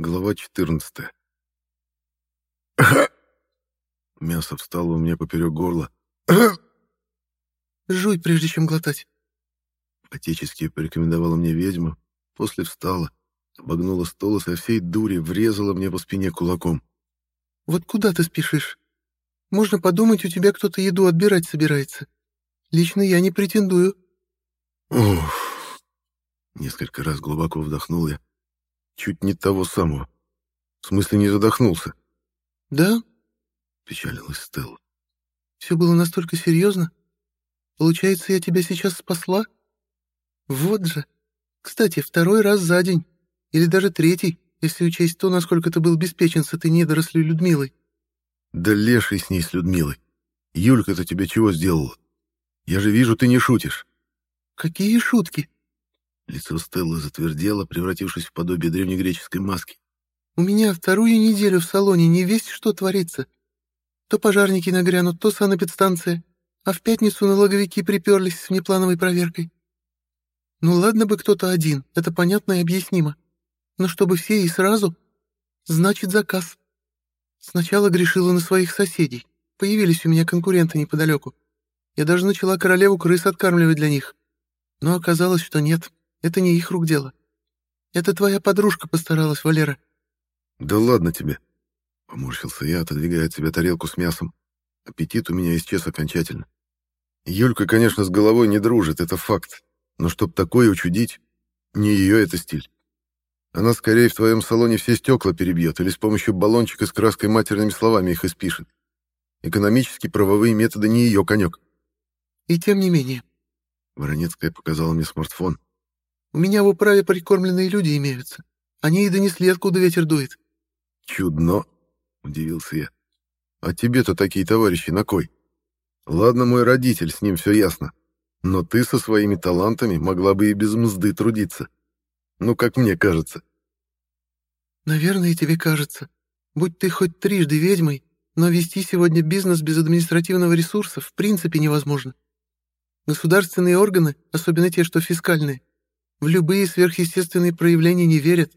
Глава 14. Мясо встало у меня поперек горла. Жуй, прежде чем глотать. Отечески порекомендовала мне ведьма, после встала, обогнула стол и со всей дури врезала мне по спине кулаком. Вот куда ты спешишь? Можно подумать, у тебя кто-то еду отбирать собирается. Лично я не претендую. Уф. Несколько раз глубоко вдохнул я. Чуть не того самого. В смысле, не задохнулся. Да? Печалилась Стелла. Все было настолько серьезно? Получается, я тебя сейчас спасла? Вот же. Кстати, второй раз за день. Или даже третий, если учесть то, насколько ты был беспечен с этой недорослью Людмилой. Да леший с ней, с Людмилой. Юлька-то тебе чего сделала? Я же вижу, ты не шутишь. Какие шутки? Лицо Стеллы затвердело, превратившись в подобие древнегреческой маски. У меня вторую неделю в салоне не весть, что творится. То пожарники нагрянут, то санэпидстанция, а в пятницу налоговики приперлись с внеплановой проверкой. Ну ладно бы кто-то один, это понятно и объяснимо. Но чтобы все и сразу, значит заказ. Сначала грешила на своих соседей. Появились у меня конкуренты неподалеку. Я даже начала королеву крыс откармливать для них. Но оказалось, что нет, это не их рук дело. Это твоя подружка постаралась, Валера. Да ладно тебе. Поморщился я, отодвигая от себя тарелку с мясом. Аппетит у меня исчез окончательно. Юлька, конечно, с головой не дружит, это факт. Но чтоб такое учудить, не ее это стиль. Она скорее в твоем салоне все стекла перебьет или с помощью баллончика с краской матерными словами их испишет. Экономически правовые методы не ее конек. И тем не менее. Воронецкая показала мне смартфон. У меня в управе прикормленные люди имеются. Они и донесли, откуда ветер дует. Чудно, удивился я. А тебе-то такие товарищи на кой? Ладно, мой родитель, с ним все ясно. Но ты со своими талантами могла бы и без мзды трудиться. Ну, как мне кажется. Наверное, тебе кажется. Будь ты хоть трижды ведьмой, но вести сегодня бизнес без административного ресурса в принципе невозможно. Государственные органы, особенно те, что фискальные, в любые сверхъестественные проявления не верят.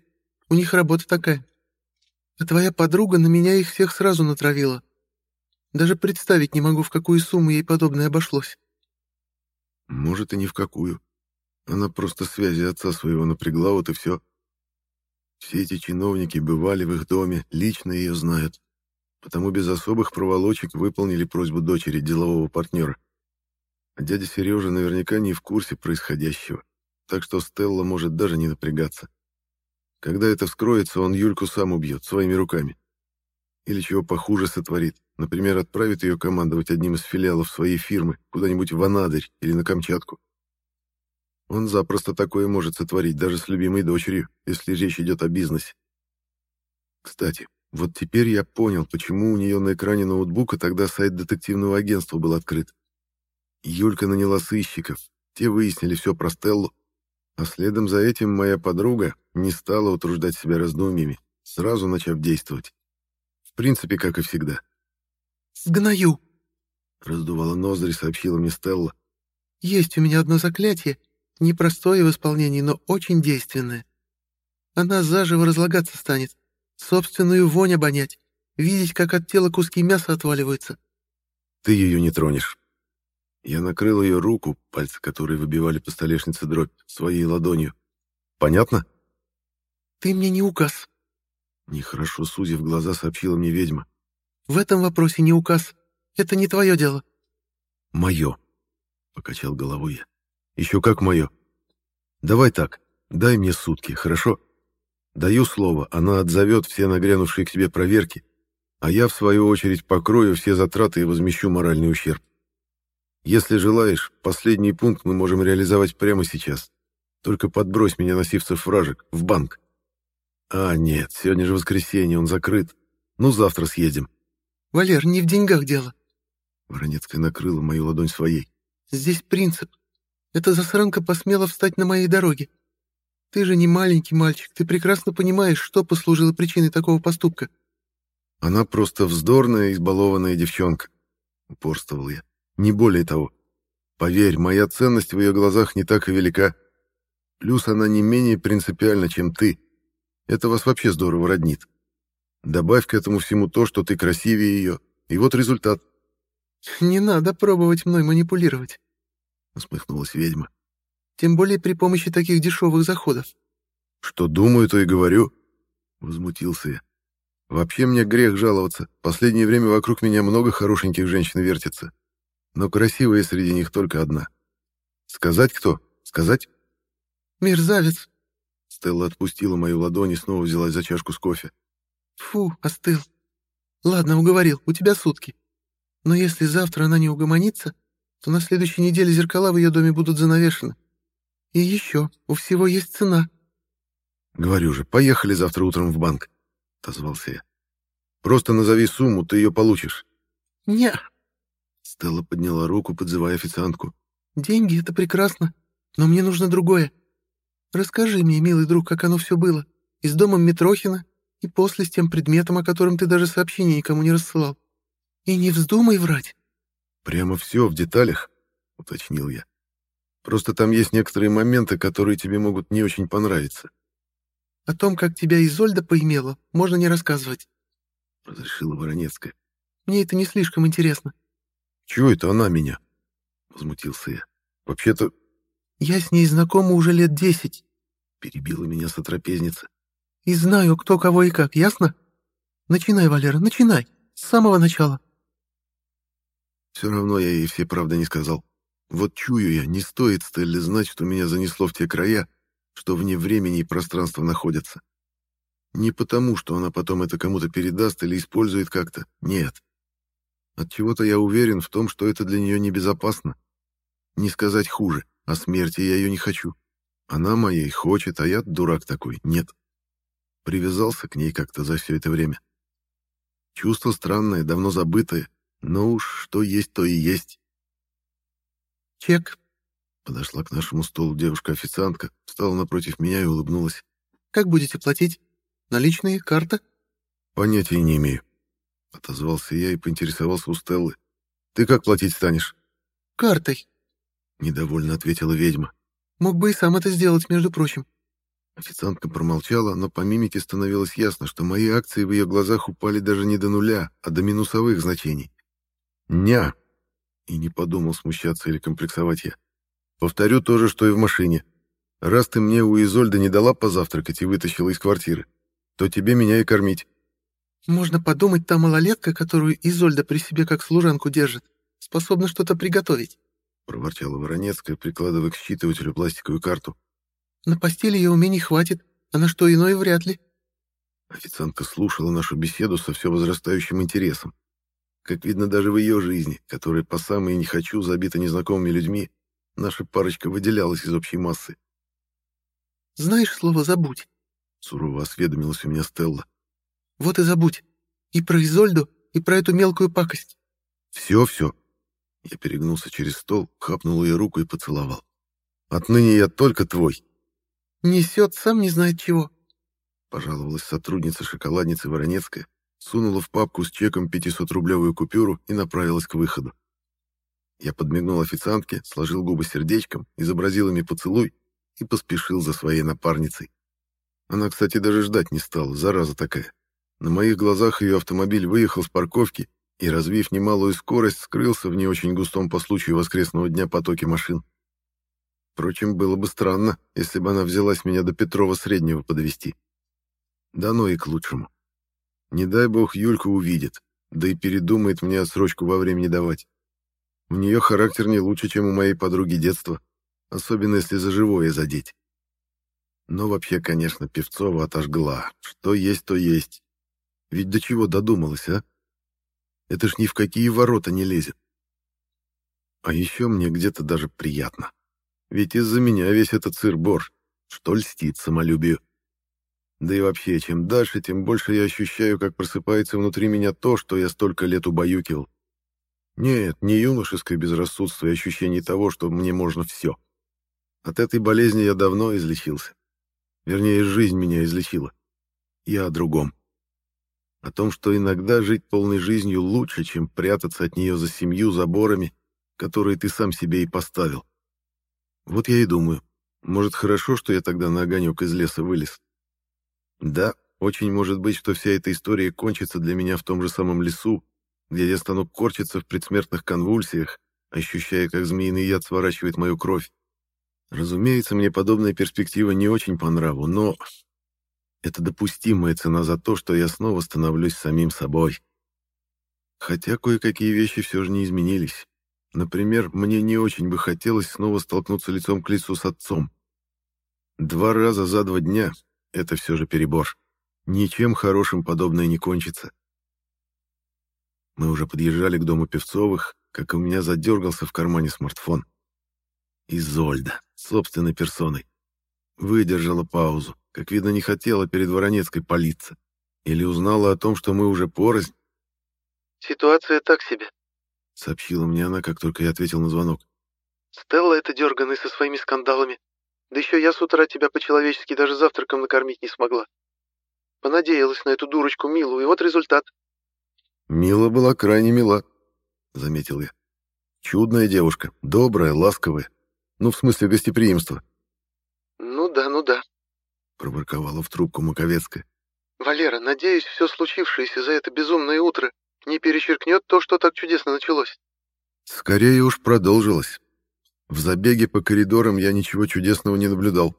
У них работа такая. А твоя подруга на меня их всех сразу натравила. Даже представить не могу, в какую сумму ей подобное обошлось. Может, и ни в какую. Она просто связи отца своего напрягла, вот и все. Все эти чиновники бывали в их доме, лично ее знают. Потому без особых проволочек выполнили просьбу дочери делового партнера. А дядя Сережа наверняка не в курсе происходящего, так что Стелла может даже не напрягаться. Когда это вскроется, он Юльку сам убьет, своими руками. Или чего похуже сотворит. Например, отправит ее командовать одним из филиалов своей фирмы куда-нибудь в Анадырь или на Камчатку. Он запросто такое может сотворить даже с любимой дочерью, если речь идет о бизнесе. Кстати, вот теперь я понял, почему у нее на экране ноутбука тогда сайт детективного агентства был открыт. Юлька наняла сыщиков, те выяснили все про Стеллу, а следом за этим моя подруга не стала утруждать себя раздумьями, сразу начав действовать. В принципе, как и всегда. «Сгною!» — раздувала ноздри, сообщила мне Стелла. «Есть у меня одно заклятие, Непростое в исполнении, но очень действенное. Она заживо разлагаться станет, собственную вонь обонять, видеть, как от тела куски мяса отваливаются. Ты ее не тронешь. Я накрыл ее руку, пальцы которой выбивали по столешнице дробь, своей ладонью. Понятно? Ты мне не указ. Нехорошо сузив глаза, сообщила мне ведьма. В этом вопросе не указ. Это не твое дело. Мое. Покачал головой я. Еще как мое. Давай так, дай мне сутки, хорошо? Даю слово, она отзовет все нагрянувшие к тебе проверки, а я, в свою очередь, покрою все затраты и возмещу моральный ущерб. Если желаешь, последний пункт мы можем реализовать прямо сейчас. Только подбрось меня на Сивцев вражек, в банк. А, нет, сегодня же воскресенье, он закрыт. Ну, завтра съедем. Валер, не в деньгах дело. Воронецкая накрыла мою ладонь своей. Здесь принцип. Эта засранка посмела встать на моей дороге. Ты же не маленький мальчик, ты прекрасно понимаешь, что послужило причиной такого поступка. Она просто вздорная, избалованная девчонка, упорствовал я. Не более того. Поверь, моя ценность в ее глазах не так и велика. Плюс она не менее принципиальна, чем ты. Это вас вообще здорово роднит. Добавь к этому всему то, что ты красивее ее, и вот результат. «Не надо пробовать мной манипулировать», — усмехнулась ведьма. «Тем более при помощи таких дешевых заходов». «Что думаю, то и говорю», — возмутился я. «Вообще мне грех жаловаться. Последнее время вокруг меня много хорошеньких женщин вертится. Но красивая среди них только одна. Сказать кто? Сказать?» «Мерзавец!» Стелла отпустила мою ладонь и снова взялась за чашку с кофе. «Фу, остыл. Ладно, уговорил, у тебя сутки. Но если завтра она не угомонится, то на следующей неделе зеркала в ее доме будут занавешены. И еще, у всего есть цена». «Говорю же, поехали завтра утром в банк», — отозвался я. «Просто назови сумму, ты ее получишь». «Не». Стелла подняла руку, подзывая официантку. «Деньги — это прекрасно, но мне нужно другое. Расскажи мне, милый друг, как оно все было. И с домом Митрохина, и после с тем предметом, о котором ты даже сообщение никому не рассылал. И не вздумай врать». «Прямо все в деталях», — уточнил я. «Просто там есть некоторые моменты, которые тебе могут не очень понравиться». «О том, как тебя Изольда поимела, можно не рассказывать», — разрешила Воронецкая. «Мне это не слишком интересно». «Чего это она меня?» — возмутился я. «Вообще-то «Я с ней знакома уже лет десять», — перебила меня сотрапезница. «И знаю, кто кого и как, ясно? Начинай, Валера, начинай, с самого начала». Все равно я ей все правды не сказал. Вот чую я, не стоит Стелле знать, что меня занесло в те края, что вне времени и пространства находятся. Не потому, что она потом это кому-то передаст или использует как-то, нет. От чего то я уверен в том, что это для нее небезопасно. Не сказать хуже. О смерти я ее не хочу. Она моей хочет, а я дурак такой, нет. Привязался к ней как-то за все это время. Чувство странное, давно забытое, но уж что есть, то и есть. «Чек», — подошла к нашему столу девушка-официантка, встала напротив меня и улыбнулась. «Как будете платить? Наличные, карта?» «Понятия не имею», — отозвался я и поинтересовался у Стеллы. «Ты как платить станешь?» «Картой», Недовольно ответила ведьма. Мог бы и сам это сделать, между прочим. Официантка промолчала, но по мимике становилось ясно, что мои акции в ее глазах упали даже не до нуля, а до минусовых значений. «Ня!» И не подумал смущаться или комплексовать я. «Повторю то же, что и в машине. Раз ты мне у Изольды не дала позавтракать и вытащила из квартиры, то тебе меня и кормить». «Можно подумать, та малолетка, которую Изольда при себе как служанку держит, способна что-то приготовить». — проворчала Воронецкая, прикладывая к считывателю пластиковую карту. «На постели ее умений хватит, а на что иное вряд ли». Официантка слушала нашу беседу со все возрастающим интересом. Как видно, даже в ее жизни, которая по самой не хочу забита незнакомыми людьми, наша парочка выделялась из общей массы. «Знаешь слово «забудь»?» — сурово осведомилась у меня Стелла. «Вот и забудь. И про Изольду, и про эту мелкую пакость». «Все-все», я перегнулся через стол, хапнул ее руку и поцеловал. «Отныне я только твой». «Несет сам не знает чего», — пожаловалась сотрудница шоколадницы Воронецкая, сунула в папку с чеком 500-рублевую купюру и направилась к выходу. Я подмигнул официантке, сложил губы сердечком, изобразил ими поцелуй и поспешил за своей напарницей. Она, кстати, даже ждать не стала, зараза такая. На моих глазах ее автомобиль выехал с парковки и, развив немалую скорость, скрылся в не очень густом по случаю воскресного дня потоке машин. Впрочем, было бы странно, если бы она взялась меня до Петрова Среднего подвести. Да ну и к лучшему. Не дай бог Юлька увидит, да и передумает мне отсрочку во времени давать. У нее характер не лучше, чем у моей подруги детства, особенно если за живое задеть. Но вообще, конечно, Певцова отожгла. Что есть, то есть. Ведь до чего додумалась, а? Это ж ни в какие ворота не лезет. А еще мне где-то даже приятно. Ведь из-за меня весь этот сыр-бор, что льстит самолюбию. Да и вообще, чем дальше, тем больше я ощущаю, как просыпается внутри меня то, что я столько лет убаюкивал. Нет, не юношеское безрассудство и ощущение того, что мне можно все. От этой болезни я давно излечился. Вернее, жизнь меня излечила. Я о другом о том, что иногда жить полной жизнью лучше, чем прятаться от нее за семью заборами, которые ты сам себе и поставил. Вот я и думаю, может, хорошо, что я тогда на огонек из леса вылез. Да, очень может быть, что вся эта история кончится для меня в том же самом лесу, где я стану корчиться в предсмертных конвульсиях, ощущая, как змеиный яд сворачивает мою кровь. Разумеется, мне подобная перспектива не очень по нраву, но это допустимая цена за то, что я снова становлюсь самим собой. Хотя кое-какие вещи все же не изменились. Например, мне не очень бы хотелось снова столкнуться лицом к лицу с отцом. Два раза за два дня — это все же перебор. Ничем хорошим подобное не кончится. Мы уже подъезжали к дому Певцовых, как у меня задергался в кармане смартфон. Изольда, собственной персоной. Выдержала паузу, как видно, не хотела перед Воронецкой палиться. Или узнала о том, что мы уже порознь. «Ситуация так себе», — сообщила мне она, как только я ответил на звонок. «Стелла это дерганый со своими скандалами. Да еще я с утра тебя по-человечески даже завтраком накормить не смогла. Понадеялась на эту дурочку Милу, и вот результат». «Мила была крайне мила», — заметил я. «Чудная девушка, добрая, ласковая. Ну, в смысле гостеприимства». «Ну да, ну да», — проборковала в трубку Маковецкая. «Валера, надеюсь, все случившееся за это безумное утро не перечеркнет то, что так чудесно началось. Скорее уж продолжилось. В забеге по коридорам я ничего чудесного не наблюдал.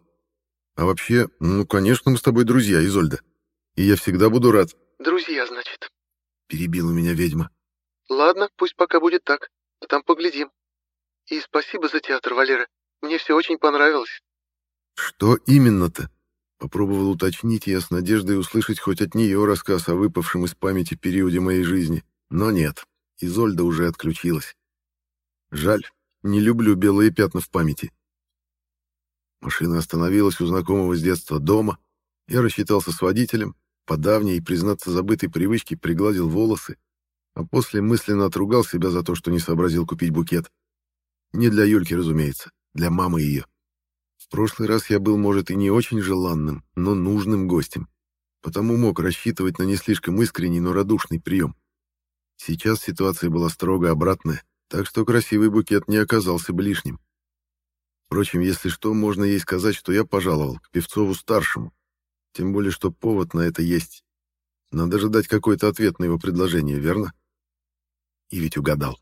А вообще, ну, конечно, мы с тобой друзья, Изольда. И я всегда буду рад. Друзья, значит. Перебила меня ведьма. Ладно, пусть пока будет так. А там поглядим. И спасибо за театр, Валера. Мне все очень понравилось. Что именно-то? Попробовал уточнить я с надеждой услышать хоть от нее рассказ о выпавшем из памяти периоде моей жизни. Но нет, Изольда уже отключилась. Жаль, не люблю белые пятна в памяти. Машина остановилась у знакомого с детства дома. Я рассчитался с водителем, по давней и, признаться, забытой привычке пригладил волосы, а после мысленно отругал себя за то, что не сообразил купить букет. Не для Юльки, разумеется, для мамы ее. Прошлый раз я был, может, и не очень желанным, но нужным гостем, потому мог рассчитывать на не слишком искренний, но радушный прием. Сейчас ситуация была строго обратная, так что красивый букет не оказался бы лишним. Впрочем, если что, можно ей сказать, что я пожаловал к Певцову-старшему, тем более, что повод на это есть. Надо же дать какой-то ответ на его предложение, верно? И ведь угадал.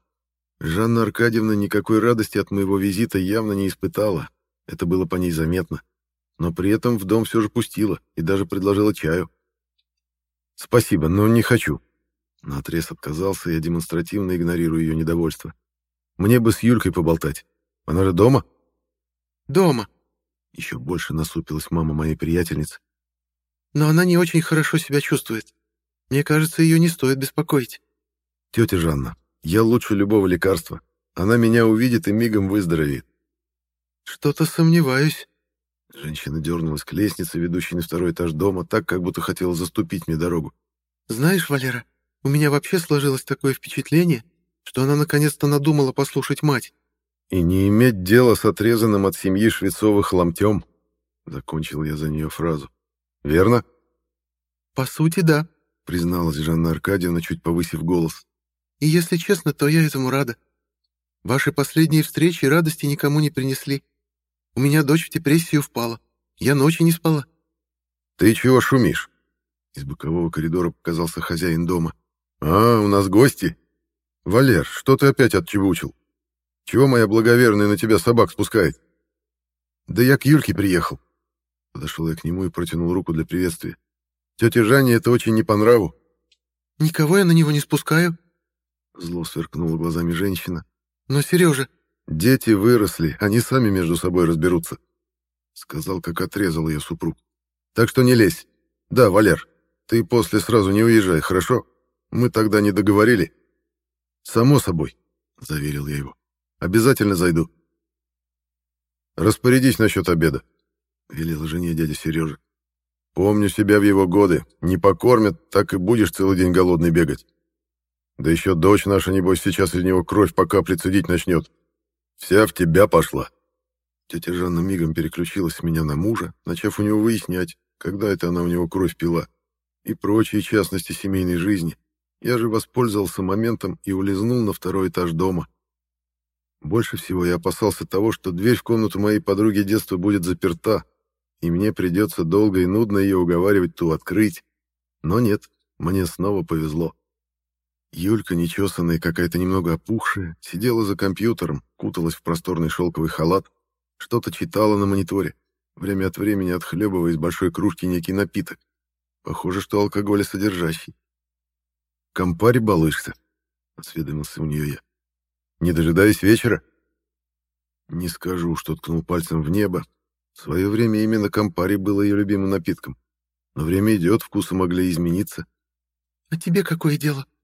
Жанна Аркадьевна никакой радости от моего визита явно не испытала, это было по ней заметно. Но при этом в дом все же пустила и даже предложила чаю. «Спасибо, но не хочу». Наотрез отказался, я демонстративно игнорирую ее недовольство. «Мне бы с Юлькой поболтать. Она же дома?» «Дома», — еще больше насупилась мама моей приятельницы. «Но она не очень хорошо себя чувствует. Мне кажется, ее не стоит беспокоить». «Тетя Жанна, я лучше любого лекарства. Она меня увидит и мигом выздоровеет. «Что-то сомневаюсь». Женщина дернулась к лестнице, ведущей на второй этаж дома, так, как будто хотела заступить мне дорогу. «Знаешь, Валера, у меня вообще сложилось такое впечатление, что она наконец-то надумала послушать мать». «И не иметь дела с отрезанным от семьи Швецовых ломтем», — закончил я за нее фразу. «Верно?» «По сути, да», — призналась Жанна Аркадьевна, чуть повысив голос. «И если честно, то я этому рада. Ваши последние встречи радости никому не принесли. У меня дочь в депрессию впала. Я ночи не спала». «Ты чего шумишь?» Из бокового коридора показался хозяин дома. «А, у нас гости. Валер, что ты опять отчебучил? Чего моя благоверная на тебя собак спускает?» «Да я к Юльке приехал». Подошел я к нему и протянул руку для приветствия. «Тете Жанне это очень не по нраву». «Никого я на него не спускаю». Зло сверкнула глазами женщина. «Но, Сережа...» «Дети выросли, они сами между собой разберутся», — сказал, как отрезал ее супруг. «Так что не лезь. Да, Валер, ты после сразу не уезжай, хорошо? Мы тогда не договорили». «Само собой», — заверил я его. «Обязательно зайду». «Распорядись насчет обеда», — велел жене дядя Сережа. «Помню себя в его годы. Не покормят, так и будешь целый день голодный бегать. Да еще дочь наша, небось, сейчас из него кровь по капле цедить начнет. Вся в тебя пошла. Тетя Жанна мигом переключилась с меня на мужа, начав у него выяснять, когда это она у него кровь пила, и прочие частности семейной жизни. Я же воспользовался моментом и улизнул на второй этаж дома. Больше всего я опасался того, что дверь в комнату моей подруги детства будет заперта, и мне придется долго и нудно ее уговаривать ту открыть. Но нет, мне снова повезло. Юлька, нечесанная, какая-то немного опухшая, сидела за компьютером, куталась в просторный шелковый халат, что-то читала на мониторе, время от времени отхлебывая из большой кружки некий напиток. Похоже, что алкоголесодержащий. «В компаре балуешься?» — осведомился у нее я. «Не дожидаясь вечера?» Не скажу, что ткнул пальцем в небо. В свое время именно компари было ее любимым напитком. Но время идет, вкусы могли измениться. «А тебе какое дело?» —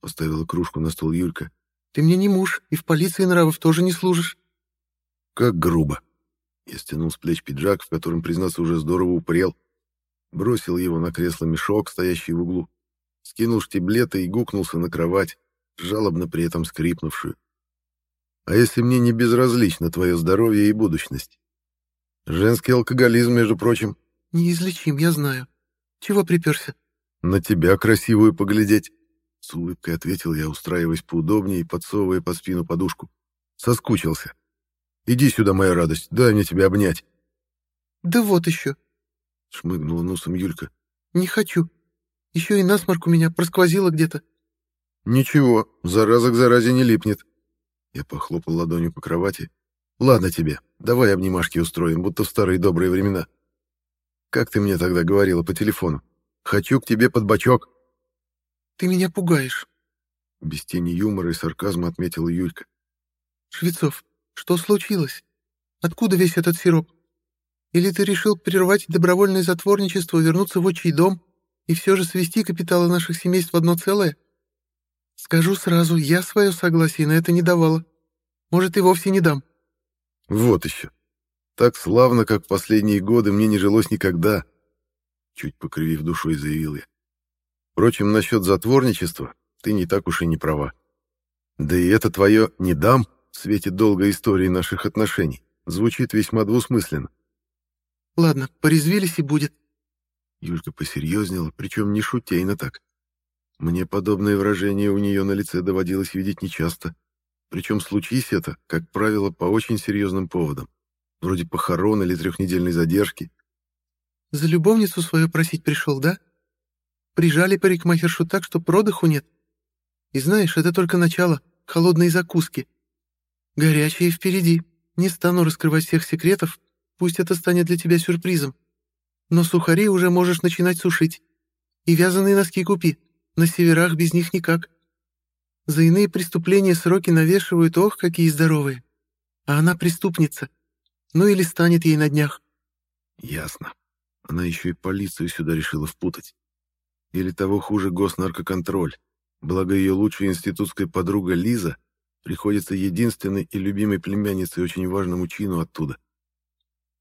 поставила кружку на стол Юлька. «Ты мне не муж, и в полиции нравов тоже не служишь». «Как грубо!» Я стянул с плеч пиджак, в котором, признаться, уже здорово упрел. Бросил его на кресло мешок, стоящий в углу. Скинул штиблеты и гукнулся на кровать, жалобно при этом скрипнувшую. А если мне не безразлично твое здоровье и будущность? Женский алкоголизм, между прочим. Неизлечим, я знаю. Чего приперся? На тебя красивую поглядеть. С улыбкой ответил я, устраиваясь поудобнее и подсовывая под спину подушку. Соскучился. Иди сюда, моя радость, дай мне тебя обнять. Да вот еще. Шмыгнула носом Юлька. Не хочу. Еще и насморк у меня просквозило где-то. Ничего, зараза к заразе не липнет. Я похлопал ладонью по кровати. «Ладно тебе, давай обнимашки устроим, будто в старые добрые времена. Как ты мне тогда говорила по телефону? Хочу к тебе под бочок». «Ты меня пугаешь», — без тени юмора и сарказма отметила Юлька. «Швецов, что случилось? Откуда весь этот сироп? Или ты решил прервать добровольное затворничество, вернуться в отчий дом и все же свести капиталы наших семейств в одно целое?» Скажу сразу, я свое согласие на это не давала. Может, и вовсе не дам. Вот еще. Так славно, как в последние годы, мне не жилось никогда. Чуть покривив душой, заявил я. Впрочем, насчет затворничества ты не так уж и не права. Да и это твое «не дам» в свете долгой истории наших отношений звучит весьма двусмысленно. Ладно, порезвились и будет. Юлька посерьезнела, причем не шутейно так. Мне подобное выражение у нее на лице доводилось видеть нечасто. Причем случись это, как правило, по очень серьезным поводам, вроде похорон или трехнедельной задержки. «За любовницу свою просить пришел, да? Прижали парикмахершу так, что продыху нет. И знаешь, это только начало, холодные закуски. Горячие впереди. Не стану раскрывать всех секретов, пусть это станет для тебя сюрпризом. Но сухари уже можешь начинать сушить. И вязаные носки купи». На северах без них никак. За иные преступления сроки навешивают, ох, какие здоровые. А она преступница. Ну или станет ей на днях. Ясно. Она еще и полицию сюда решила впутать. Или того хуже госнаркоконтроль. Благо ее лучшая институтская подруга Лиза приходится единственной и любимой племянницей очень важному чину оттуда.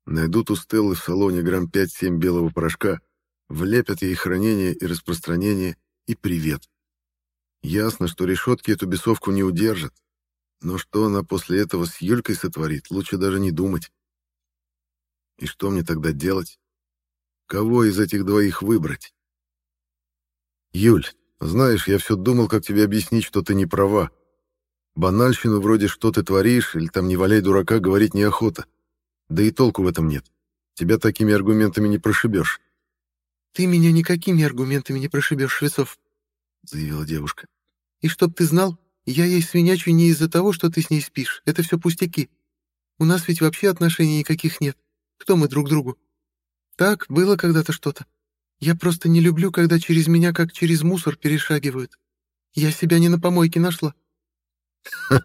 Найдут у Стеллы в салоне грамм 5-7 белого порошка, влепят ей хранение и распространение — и привет. Ясно, что решетки эту бесовку не удержат, но что она после этого с Юлькой сотворит, лучше даже не думать. И что мне тогда делать? Кого из этих двоих выбрать? Юль, знаешь, я все думал, как тебе объяснить, что ты не права. Банальщину вроде «что ты творишь» или там «не валяй дурака» говорить неохота. Да и толку в этом нет. Тебя такими аргументами не прошибешь. «Ты меня никакими аргументами не прошибешь, Швецов», — заявила девушка. «И чтоб ты знал, я ей свинячу не из-за того, что ты с ней спишь. Это все пустяки. У нас ведь вообще отношений никаких нет. Кто мы друг другу? Так, было когда-то что-то. Я просто не люблю, когда через меня как через мусор перешагивают. Я себя не на помойке нашла».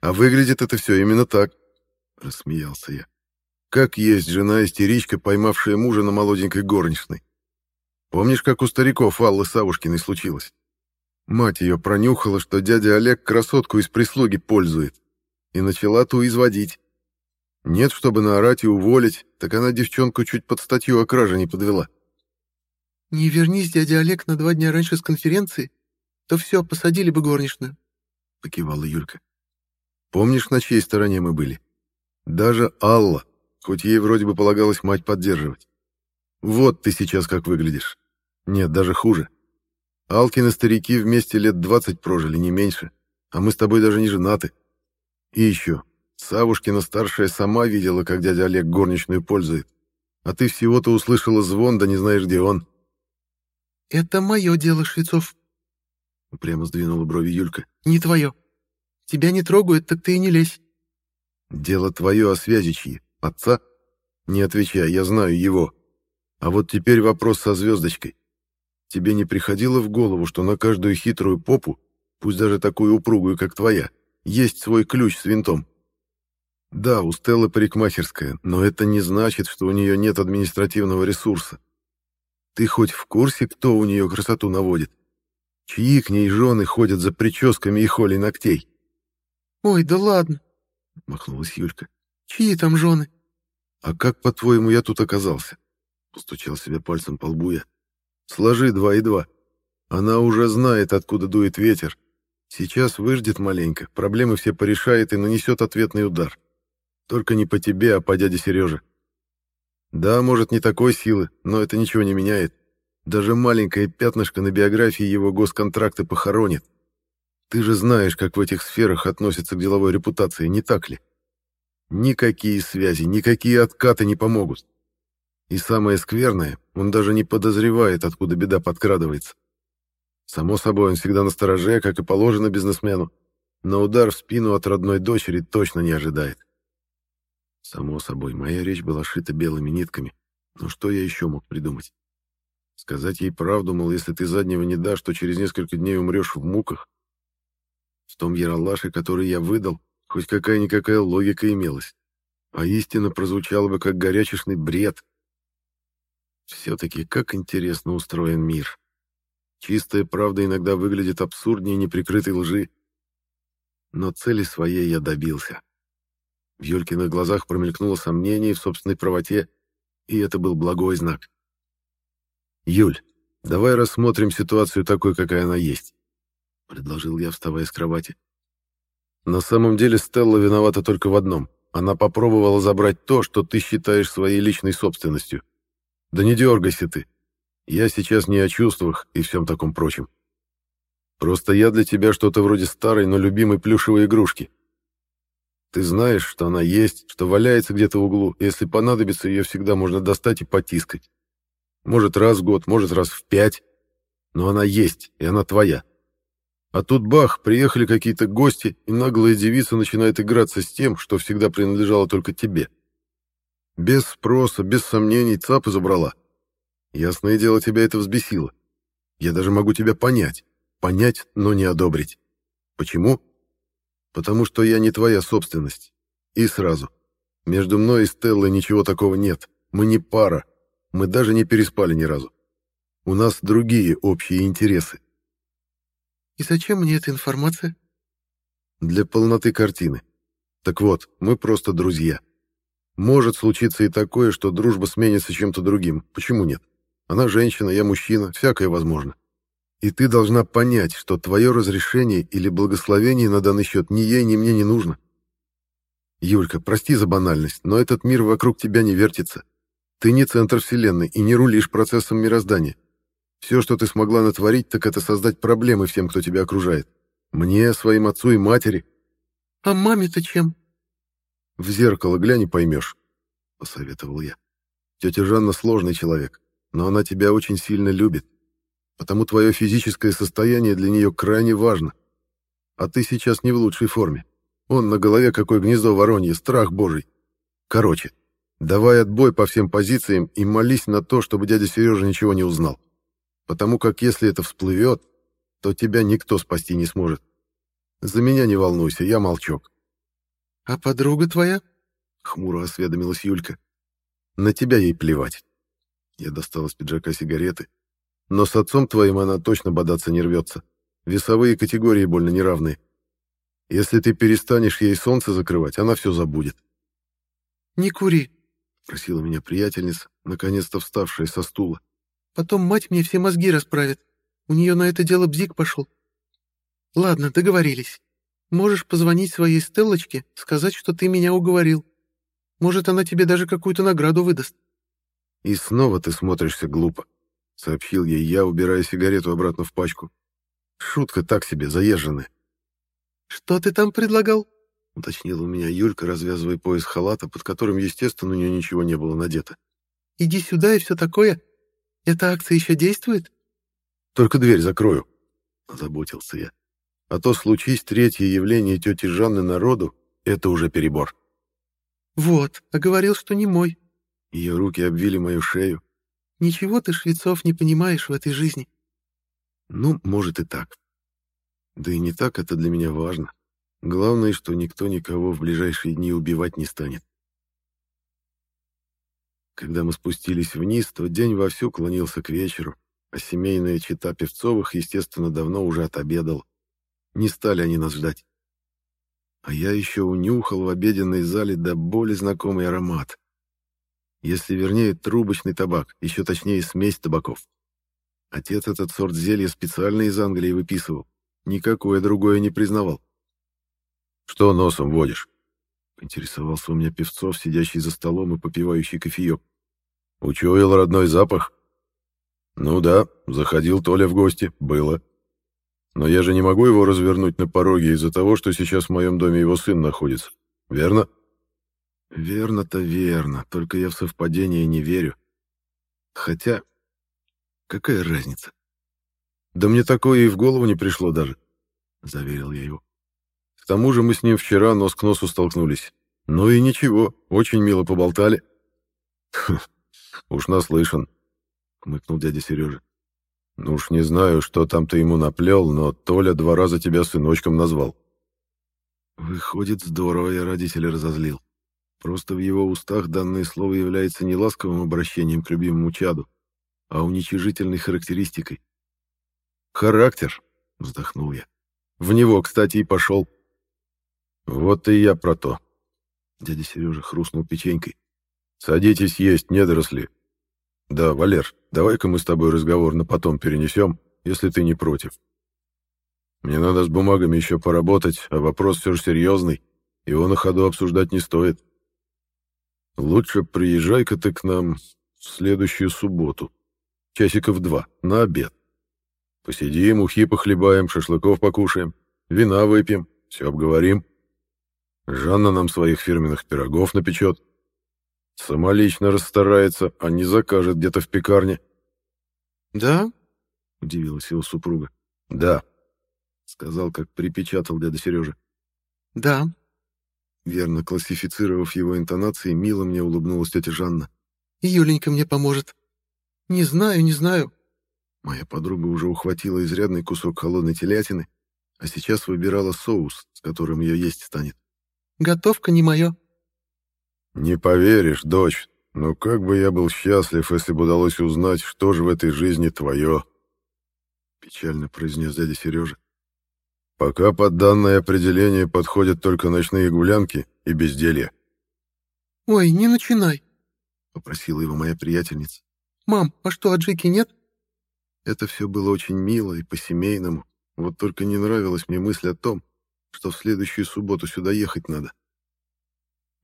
«А выглядит это все именно так», — рассмеялся я. «Как есть жена-истеричка, поймавшая мужа на молоденькой горничной. Помнишь, как у стариков Аллы Савушкиной случилось? Мать ее пронюхала, что дядя Олег красотку из прислуги пользует, и начала ту изводить. Нет, чтобы наорать и уволить, так она девчонку чуть под статью о краже не подвела. «Не вернись, дядя Олег, на два дня раньше с конференции, то все, посадили бы горничную», — покивала Юлька. «Помнишь, на чьей стороне мы были? Даже Алла, хоть ей вроде бы полагалось мать поддерживать. Вот ты сейчас как выглядишь. Нет, даже хуже. Алкины старики вместе лет двадцать прожили, не меньше. А мы с тобой даже не женаты. И еще. Савушкина старшая сама видела, как дядя Олег горничную пользует. А ты всего-то услышала звон, да не знаешь, где он. «Это мое дело, Швецов», — упрямо сдвинула брови Юлька. «Не твое. Тебя не трогают, так ты и не лезь». «Дело твое, а связи чьи? Отца? Не отвечай, я знаю его. А вот теперь вопрос со звездочкой. Тебе не приходило в голову, что на каждую хитрую попу, пусть даже такую упругую, как твоя, есть свой ключ с винтом? Да, у Стеллы парикмахерская, но это не значит, что у нее нет административного ресурса. Ты хоть в курсе, кто у нее красоту наводит? Чьи к ней жены ходят за прическами и холей ногтей? «Ой, да ладно!» — махнулась Юлька. «Чьи там жены?» «А как, по-твоему, я тут оказался?» — постучал себе пальцем по лбу я. «Сложи два и два. Она уже знает, откуда дует ветер. Сейчас выждет маленько, проблемы все порешает и нанесет ответный удар. Только не по тебе, а по дяде Сереже. Да, может, не такой силы, но это ничего не меняет. Даже маленькое пятнышко на биографии его госконтракты похоронит. Ты же знаешь, как в этих сферах относятся к деловой репутации, не так ли? Никакие связи, никакие откаты не помогут. И самое скверное, он даже не подозревает, откуда беда подкрадывается. Само собой, он всегда на стороже, как и положено бизнесмену, но удар в спину от родной дочери точно не ожидает. Само собой, моя речь была шита белыми нитками. Но что я еще мог придумать? Сказать ей правду, мол, если ты заднего не дашь, то через несколько дней умрешь в муках. В том яролаше, который я выдал, хоть какая-никакая логика имелась. А истина прозвучала бы как горячешный бред. Все-таки как интересно устроен мир. Чистая правда иногда выглядит абсурднее неприкрытой лжи. Но цели своей я добился. В Юлькиных глазах промелькнуло сомнение в собственной правоте, и это был благой знак. «Юль, давай рассмотрим ситуацию такой, какая она есть», — предложил я, вставая с кровати. «На самом деле Стелла виновата только в одном. Она попробовала забрать то, что ты считаешь своей личной собственностью. Да не дергайся ты. Я сейчас не о чувствах и всем таком прочем. Просто я для тебя что-то вроде старой, но любимой плюшевой игрушки. Ты знаешь, что она есть, что валяется где-то в углу, если понадобится, ее всегда можно достать и потискать. Может, раз в год, может, раз в пять. Но она есть, и она твоя. А тут бах, приехали какие-то гости, и наглая девица начинает играться с тем, что всегда принадлежало только тебе. Без спроса, без сомнений, цап и забрала. Ясное дело, тебя это взбесило. Я даже могу тебя понять. Понять, но не одобрить. Почему? Потому что я не твоя собственность. И сразу. Между мной и Стеллой ничего такого нет. Мы не пара. Мы даже не переспали ни разу. У нас другие общие интересы. И зачем мне эта информация? Для полноты картины. Так вот, мы просто друзья. Может случиться и такое, что дружба сменится чем-то другим. Почему нет? Она женщина, я мужчина, всякое возможно. И ты должна понять, что твое разрешение или благословение на данный счет ни ей, ни мне не нужно. Юлька, прости за банальность, но этот мир вокруг тебя не вертится. Ты не центр вселенной и не рулишь процессом мироздания. Все, что ты смогла натворить, так это создать проблемы всем, кто тебя окружает. Мне, своим отцу и матери. А маме-то чем? В зеркало глянь и поймешь, — посоветовал я. Тетя Жанна сложный человек, но она тебя очень сильно любит потому твое физическое состояние для нее крайне важно. А ты сейчас не в лучшей форме. Он на голове какое гнездо воронье, страх божий. Короче, давай отбой по всем позициям и молись на то, чтобы дядя Сережа ничего не узнал. Потому как если это всплывет, то тебя никто спасти не сможет. За меня не волнуйся, я молчок. — А подруга твоя? — хмуро осведомилась Юлька. — На тебя ей плевать. Я достал из пиджака сигареты, но с отцом твоим она точно бодаться не рвется. Весовые категории больно неравные. Если ты перестанешь ей солнце закрывать, она все забудет. «Не кури», — просила меня приятельница, наконец-то вставшая со стула. «Потом мать мне все мозги расправит. У нее на это дело бзик пошел. Ладно, договорились. Можешь позвонить своей Стеллочке, сказать, что ты меня уговорил. Может, она тебе даже какую-то награду выдаст». И снова ты смотришься глупо сообщил ей я, убирая сигарету обратно в пачку. Шутка так себе, заезженная. «Что ты там предлагал?» — уточнила у меня Юлька, развязывая пояс халата, под которым, естественно, у нее ничего не было надето. Иди сюда и все такое. Эта акция еще действует?» «Только дверь закрою», — озаботился я. «А то случись третье явление тети Жанны народу, это уже перебор». «Вот, а говорил, что не мой». Ее руки обвили мою шею. «Ничего ты, Швецов, не понимаешь в этой жизни». «Ну, может и так. Да и не так это для меня важно. Главное, что никто никого в ближайшие дни убивать не станет. Когда мы спустились вниз, то день вовсю клонился к вечеру, а семейная чита Певцовых, естественно, давно уже отобедала. Не стали они нас ждать. А я еще унюхал в обеденной зале до боли знакомый аромат. Если вернее, трубочный табак, еще точнее, смесь табаков. Отец этот сорт зелья специально из Англии выписывал. Никакое другое не признавал. «Что носом водишь?» — поинтересовался у меня Певцов, сидящий за столом и попивающий кофеек. «Учуял родной запах?» «Ну да, заходил Толя в гости, было. Но я же не могу его развернуть на пороге из-за того, что сейчас в моем доме его сын находится. Верно?» «Верно-то верно, только я в совпадение не верю. Хотя, какая разница? Да мне такое и в голову не пришло даже», — заверил я его. К тому же мы с ним вчера нос к носу столкнулись. Ну и ничего, очень мило поболтали. «Уж наслышан», — хмыкнул дядя Сережа. «Ну уж не знаю, что там ты ему наплел, но Толя два раза тебя сыночком назвал». Выходит, здорово я родителя разозлил. Просто в его устах данное слово является не ласковым обращением к любимому чаду, а уничижительной характеристикой. «Характер», — вздохнул я. «В него, кстати, и пошел». «Вот и я про то». Дядя Сережа хрустнул печенькой. «Садитесь есть, недоросли. Да, Валер, давай-ка мы с тобой разговор на потом перенесем, если ты не против. Мне надо с бумагами еще поработать, а вопрос все же серьезный, его на ходу обсуждать не стоит. Лучше приезжай-ка ты к нам в следующую субботу, часиков два, на обед. Посидим, ухи похлебаем, шашлыков покушаем, вина выпьем, все обговорим». Жанна нам своих фирменных пирогов напечет. Сама лично расстарается, а не закажет где-то в пекарне. «Да?» — удивилась его супруга. «Да», — сказал, как припечатал дядя Сережа. «Да». Верно классифицировав его интонации, мило мне улыбнулась тетя Жанна. «Юленька мне поможет. Не знаю, не знаю». Моя подруга уже ухватила изрядный кусок холодной телятины, а сейчас выбирала соус, с которым ее есть станет. Готовка не мое». «Не поверишь, дочь, но как бы я был счастлив, если бы удалось узнать, что же в этой жизни твое», — печально произнес дядя Сережа. «Пока под данное определение подходят только ночные гулянки и безделье». «Ой, не начинай», — попросила его моя приятельница. «Мам, а что, аджики нет?» Это все было очень мило и по-семейному, вот только не нравилась мне мысль о том, что в следующую субботу сюда ехать надо.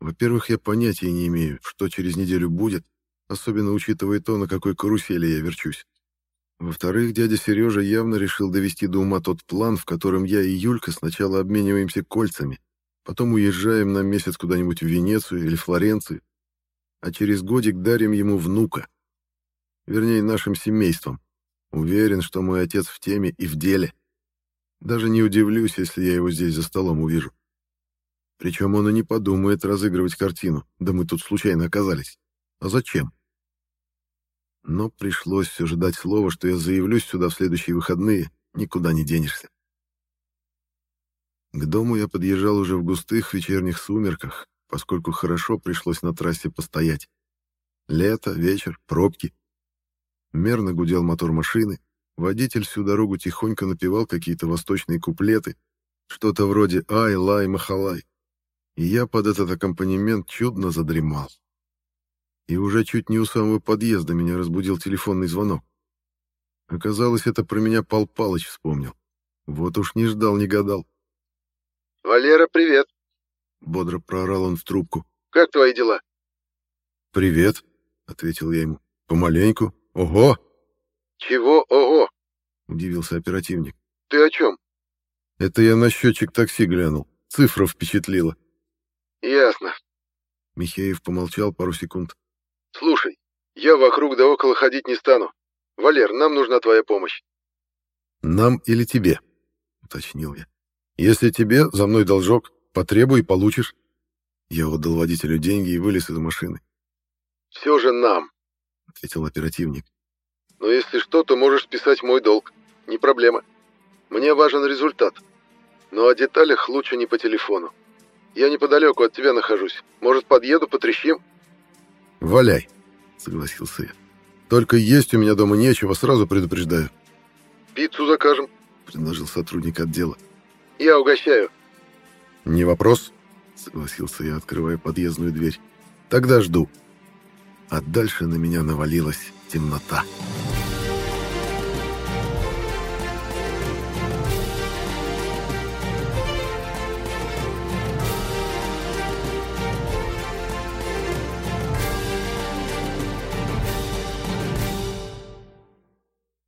Во-первых, я понятия не имею, что через неделю будет, особенно учитывая то, на какой карусели я верчусь. Во-вторых, дядя Сережа явно решил довести до ума тот план, в котором я и Юлька сначала обмениваемся кольцами, потом уезжаем на месяц куда-нибудь в Венецию или Флоренцию, а через годик дарим ему внука. Вернее, нашим семейством. Уверен, что мой отец в теме и в деле. Даже не удивлюсь, если я его здесь за столом увижу. Причем он и не подумает разыгрывать картину, да мы тут случайно оказались. А зачем? Но пришлось все же дать слово, что я заявлюсь сюда в следующие выходные, никуда не денешься. К дому я подъезжал уже в густых вечерних сумерках, поскольку хорошо пришлось на трассе постоять. Лето, вечер, пробки. Мерно гудел мотор машины, Водитель всю дорогу тихонько напевал какие-то восточные куплеты, что-то вроде «Ай, лай, махалай». И я под этот аккомпанемент чудно задремал. И уже чуть не у самого подъезда меня разбудил телефонный звонок. Оказалось, это про меня Пал Палыч вспомнил. Вот уж не ждал, не гадал. «Валера, привет!» — бодро проорал он в трубку. «Как твои дела?» «Привет», — ответил я ему. «Помаленьку. Ого!» «Чего? Ого!» — удивился оперативник. «Ты о чем?» «Это я на счетчик такси глянул. Цифра впечатлила». «Ясно». Михеев помолчал пару секунд. «Слушай, Я вокруг да около ходить не стану. Валер, нам нужна твоя помощь. Нам или тебе, уточнил я. Если тебе, за мной должок, потребуй и получишь. Я отдал водителю деньги и вылез из машины. Все же нам, ответил оперативник. Но если что, то можешь списать мой долг. Не проблема. Мне важен результат. Но о деталях лучше не по телефону. Я неподалеку от тебя нахожусь. Может, подъеду, потрещим? Валяй, согласился я. Только есть у меня дома нечего, сразу предупреждаю. Пиццу закажем, предложил сотрудник отдела. Я угощаю. Не вопрос, согласился я, открывая подъездную дверь. Тогда жду. А дальше на меня навалилась темнота. Темнота.